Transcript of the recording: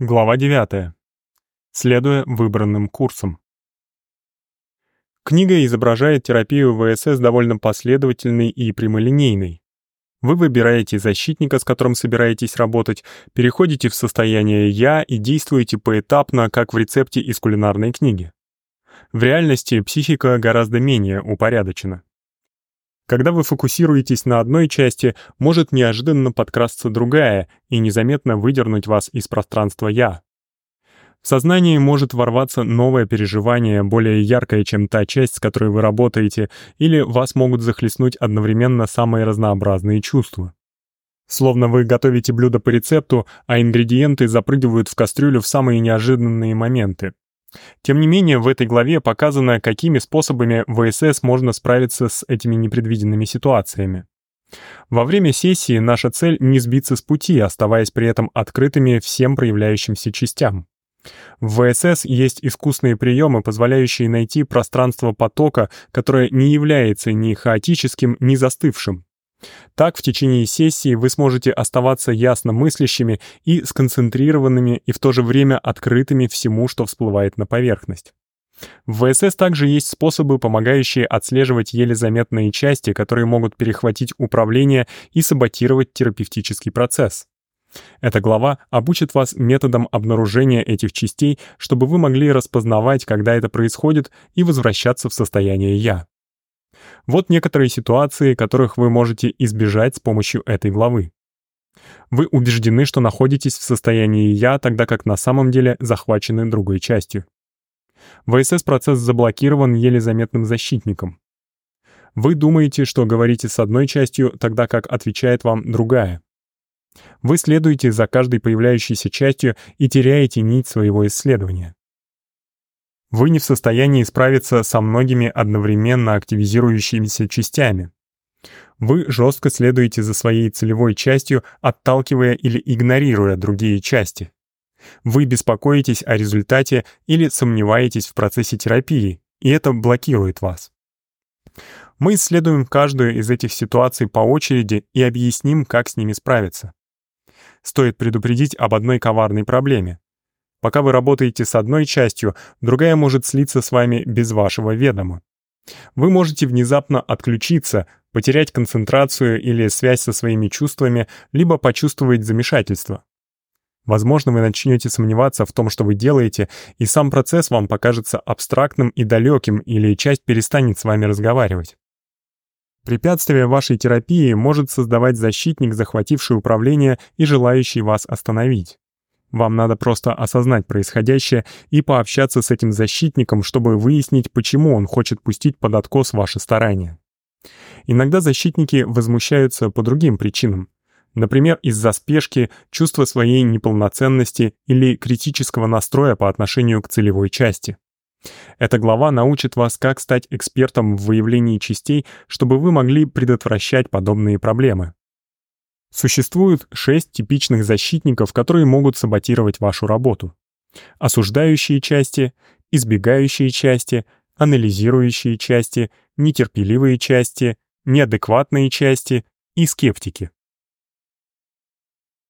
Глава 9. Следуя выбранным курсам. Книга изображает терапию ВСС довольно последовательной и прямолинейной. Вы выбираете защитника, с которым собираетесь работать, переходите в состояние «я» и действуете поэтапно, как в рецепте из кулинарной книги. В реальности психика гораздо менее упорядочена. Когда вы фокусируетесь на одной части, может неожиданно подкрасться другая и незаметно выдернуть вас из пространства «я». В сознании может ворваться новое переживание, более яркое, чем та часть, с которой вы работаете, или вас могут захлестнуть одновременно самые разнообразные чувства. Словно вы готовите блюдо по рецепту, а ингредиенты запрыгивают в кастрюлю в самые неожиданные моменты. Тем не менее, в этой главе показано, какими способами ВСС можно справиться с этими непредвиденными ситуациями. Во время сессии наша цель не сбиться с пути, оставаясь при этом открытыми всем проявляющимся частям. В ВСС есть искусные приемы, позволяющие найти пространство потока, которое не является ни хаотическим, ни застывшим. Так в течение сессии вы сможете оставаться ясно мыслящими и сконцентрированными и в то же время открытыми всему, что всплывает на поверхность. В ВСС также есть способы, помогающие отслеживать еле заметные части, которые могут перехватить управление и саботировать терапевтический процесс. Эта глава обучит вас методам обнаружения этих частей, чтобы вы могли распознавать, когда это происходит, и возвращаться в состояние «я». Вот некоторые ситуации, которых вы можете избежать с помощью этой главы. Вы убеждены, что находитесь в состоянии «я», тогда как на самом деле захвачены другой частью. ВСС-процесс заблокирован еле заметным защитником. Вы думаете, что говорите с одной частью, тогда как отвечает вам другая. Вы следуете за каждой появляющейся частью и теряете нить своего исследования. Вы не в состоянии справиться со многими одновременно активизирующимися частями. Вы жестко следуете за своей целевой частью, отталкивая или игнорируя другие части. Вы беспокоитесь о результате или сомневаетесь в процессе терапии, и это блокирует вас. Мы исследуем каждую из этих ситуаций по очереди и объясним, как с ними справиться. Стоит предупредить об одной коварной проблеме. Пока вы работаете с одной частью, другая может слиться с вами без вашего ведома. Вы можете внезапно отключиться, потерять концентрацию или связь со своими чувствами, либо почувствовать замешательство. Возможно, вы начнете сомневаться в том, что вы делаете, и сам процесс вам покажется абстрактным и далеким, или часть перестанет с вами разговаривать. Препятствие вашей терапии может создавать защитник, захвативший управление и желающий вас остановить. Вам надо просто осознать происходящее и пообщаться с этим защитником, чтобы выяснить, почему он хочет пустить под откос ваши старания. Иногда защитники возмущаются по другим причинам. Например, из-за спешки, чувства своей неполноценности или критического настроя по отношению к целевой части. Эта глава научит вас, как стать экспертом в выявлении частей, чтобы вы могли предотвращать подобные проблемы. Существует шесть типичных защитников, которые могут саботировать вашу работу. Осуждающие части, избегающие части, анализирующие части, нетерпеливые части, неадекватные части и скептики.